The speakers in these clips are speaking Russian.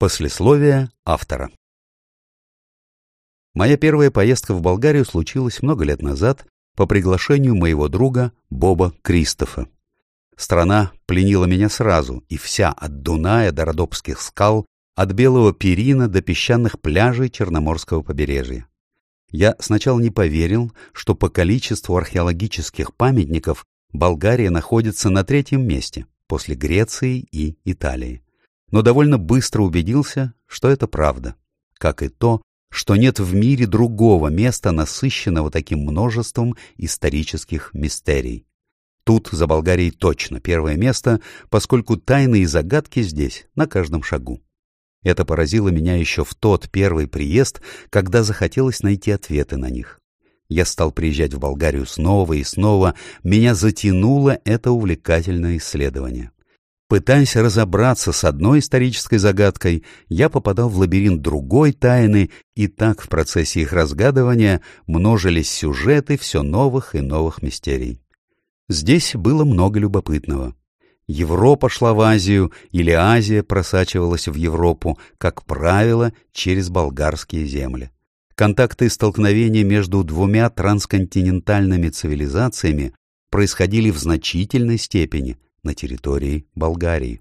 Послесловие автора Моя первая поездка в Болгарию случилась много лет назад по приглашению моего друга Боба Кристофа. Страна пленила меня сразу, и вся от Дуная до Родопских скал, от Белого Перина до песчаных пляжей Черноморского побережья. Я сначала не поверил, что по количеству археологических памятников Болгария находится на третьем месте, после Греции и Италии но довольно быстро убедился, что это правда, как и то, что нет в мире другого места, насыщенного таким множеством исторических мистерий. Тут за Болгарией точно первое место, поскольку тайны и загадки здесь на каждом шагу. Это поразило меня еще в тот первый приезд, когда захотелось найти ответы на них. Я стал приезжать в Болгарию снова и снова, меня затянуло это увлекательное исследование. Пытаясь разобраться с одной исторической загадкой, я попадал в лабиринт другой тайны, и так в процессе их разгадывания множились сюжеты все новых и новых мистерий. Здесь было много любопытного. Европа шла в Азию, или Азия просачивалась в Европу, как правило, через болгарские земли. Контакты и столкновения между двумя трансконтинентальными цивилизациями происходили в значительной степени – на территории Болгарии.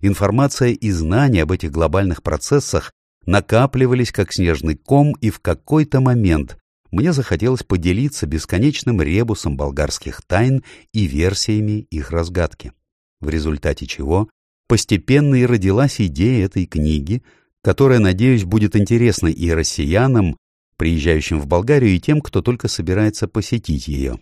Информация и знания об этих глобальных процессах накапливались как снежный ком, и в какой-то момент мне захотелось поделиться бесконечным ребусом болгарских тайн и версиями их разгадки, в результате чего постепенно и родилась идея этой книги, которая, надеюсь, будет интересна и россиянам, приезжающим в Болгарию, и тем, кто только собирается посетить ее.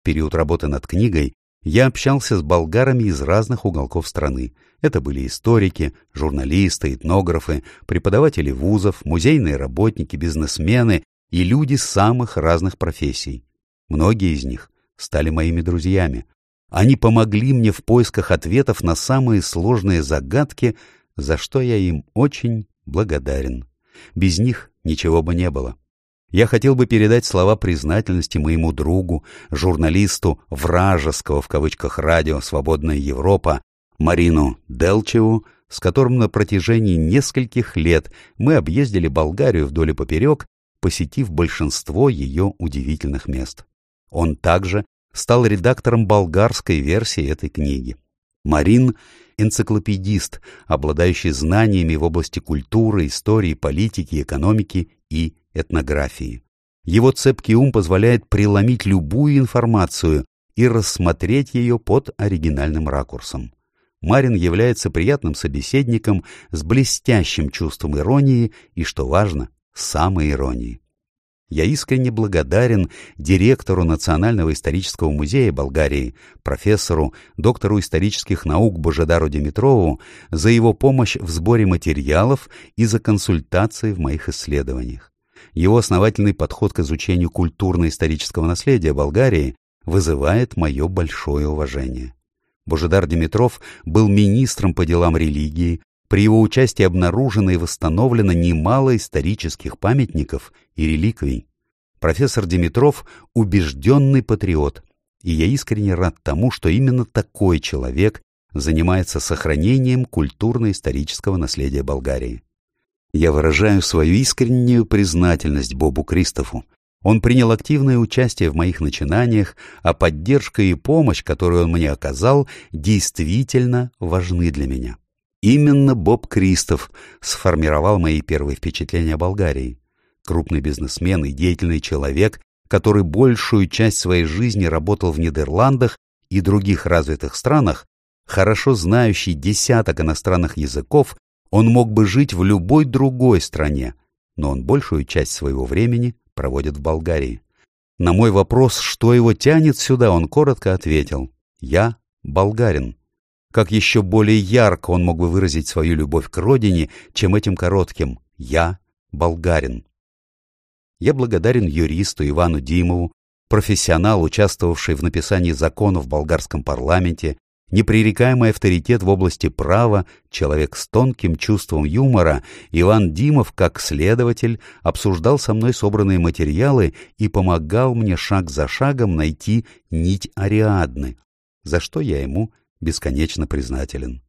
В период работы над книгой я общался с болгарами из разных уголков страны. Это были историки, журналисты, этнографы, преподаватели вузов, музейные работники, бизнесмены и люди самых разных профессий. Многие из них стали моими друзьями. Они помогли мне в поисках ответов на самые сложные загадки, за что я им очень благодарен. Без них ничего бы не было. Я хотел бы передать слова признательности моему другу, журналисту «вражеского» в кавычках радио «Свободная Европа» Марину Делчеву, с которым на протяжении нескольких лет мы объездили Болгарию вдоль и поперек, посетив большинство ее удивительных мест. Он также стал редактором болгарской версии этой книги. Марин — энциклопедист, обладающий знаниями в области культуры, истории, политики, экономики и этнографии. Его цепкий ум позволяет преломить любую информацию и рассмотреть ее под оригинальным ракурсом. Марин является приятным собеседником с блестящим чувством иронии и, что важно, самой иронии. Я искренне благодарен директору Национального исторического музея Болгарии, профессору, доктору исторических наук Божедару Димитрову за его помощь в сборе материалов и за консультации в моих исследованиях. Его основательный подход к изучению культурно-исторического наследия Болгарии вызывает мое большое уважение. Божедар Димитров был министром по делам религии, при его участии обнаружено и восстановлено немало исторических памятников и реликвий. Профессор Димитров – убежденный патриот, и я искренне рад тому, что именно такой человек занимается сохранением культурно-исторического наследия Болгарии. Я выражаю свою искреннюю признательность Бобу Кристофу. Он принял активное участие в моих начинаниях, а поддержка и помощь, которую он мне оказал, действительно важны для меня. Именно Боб Кристоф сформировал мои первые впечатления о Болгарии. Крупный бизнесмен и деятельный человек, который большую часть своей жизни работал в Нидерландах и других развитых странах, хорошо знающий десяток иностранных языков, он мог бы жить в любой другой стране, но он большую часть своего времени проводит в Болгарии. На мой вопрос, что его тянет сюда, он коротко ответил «Я болгарин». Как еще более ярко он мог бы выразить свою любовь к родине, чем этим коротким «Я болгарин». Я благодарен юристу Ивану Димову, профессионал, участвовавший в написании законов в болгарском парламенте, непререкаемый авторитет в области права, человек с тонким чувством юмора, Иван Димов, как следователь, обсуждал со мной собранные материалы и помогал мне шаг за шагом найти нить Ариадны, за что я ему бесконечно признателен.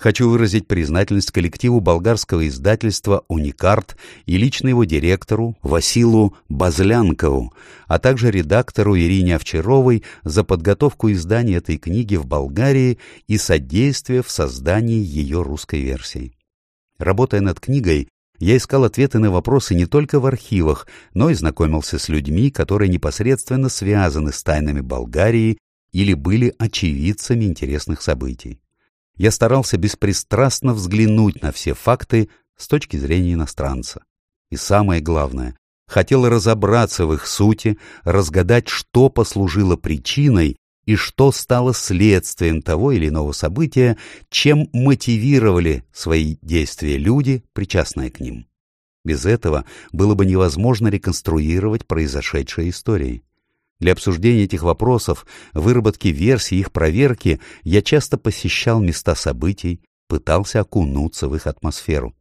Хочу выразить признательность коллективу болгарского издательства «Уникарт» и лично его директору Василу Базлянкову, а также редактору Ирине Овчаровой за подготовку издания этой книги в Болгарии и содействие в создании ее русской версии. Работая над книгой, я искал ответы на вопросы не только в архивах, но и знакомился с людьми, которые непосредственно связаны с тайнами Болгарии или были очевидцами интересных событий я старался беспристрастно взглянуть на все факты с точки зрения иностранца. И самое главное, хотел разобраться в их сути, разгадать, что послужило причиной и что стало следствием того или иного события, чем мотивировали свои действия люди, причастные к ним. Без этого было бы невозможно реконструировать произошедшие истории. Для обсуждения этих вопросов, выработки версий, их проверки, я часто посещал места событий, пытался окунуться в их атмосферу.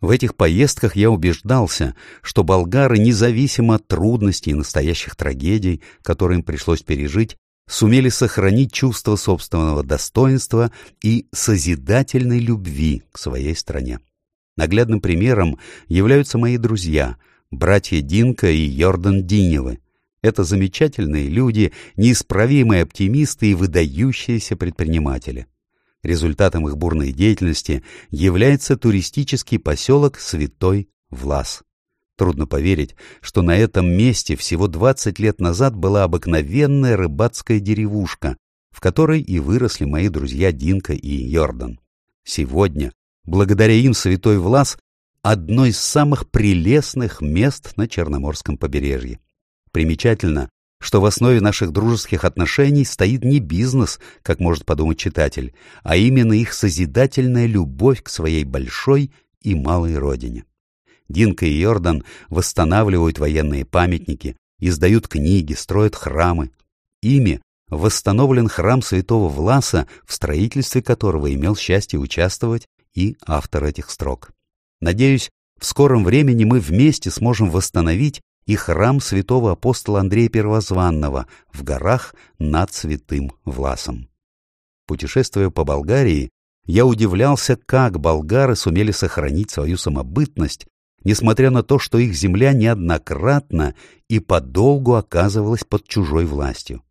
В этих поездках я убеждался, что болгары, независимо от трудностей и настоящих трагедий, которые им пришлось пережить, сумели сохранить чувство собственного достоинства и созидательной любви к своей стране. Наглядным примером являются мои друзья, братья Динка и Йордан Диневы, это замечательные люди, неисправимые оптимисты и выдающиеся предприниматели. Результатом их бурной деятельности является туристический поселок Святой Влас. Трудно поверить, что на этом месте всего 20 лет назад была обыкновенная рыбацкая деревушка, в которой и выросли мои друзья Динка и Йордан. Сегодня, благодаря им Святой Влас, одно из самых прелестных мест на Черноморском побережье. Примечательно, что в основе наших дружеских отношений стоит не бизнес, как может подумать читатель, а именно их созидательная любовь к своей большой и малой родине. Динка и Йордан восстанавливают военные памятники, издают книги, строят храмы. Ими восстановлен храм святого Власа, в строительстве которого имел счастье участвовать и автор этих строк. Надеюсь, в скором времени мы вместе сможем восстановить и храм святого апостола Андрея Первозванного в горах над Святым Власом. Путешествуя по Болгарии, я удивлялся, как болгары сумели сохранить свою самобытность, несмотря на то, что их земля неоднократно и подолгу оказывалась под чужой властью.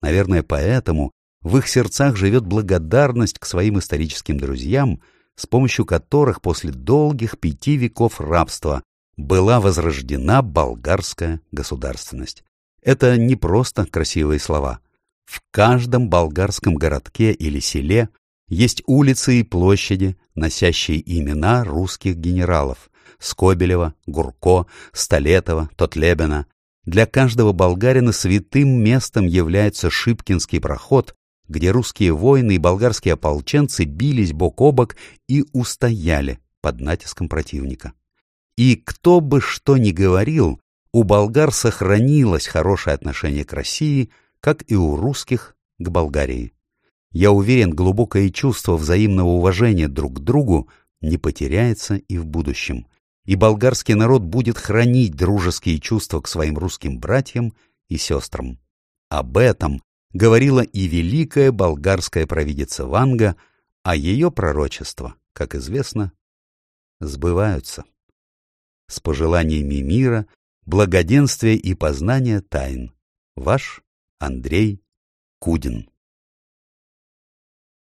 Наверное, поэтому в их сердцах живет благодарность к своим историческим друзьям, с помощью которых после долгих пяти веков рабства была возрождена болгарская государственность. Это не просто красивые слова. В каждом болгарском городке или селе есть улицы и площади, носящие имена русских генералов – Скобелева, Гурко, Столетова, Тотлебина. Для каждого болгарина святым местом является Шипкинский проход, где русские воины и болгарские ополченцы бились бок о бок и устояли под натиском противника. И кто бы что ни говорил, у болгар сохранилось хорошее отношение к России, как и у русских к Болгарии. Я уверен, глубокое чувство взаимного уважения друг к другу не потеряется и в будущем, и болгарский народ будет хранить дружеские чувства к своим русским братьям и сестрам. Об этом говорила и великая болгарская провидица Ванга, а ее пророчества, как известно, сбываются с пожеланиями мира, благоденствия и познания тайн. Ваш Андрей Кудин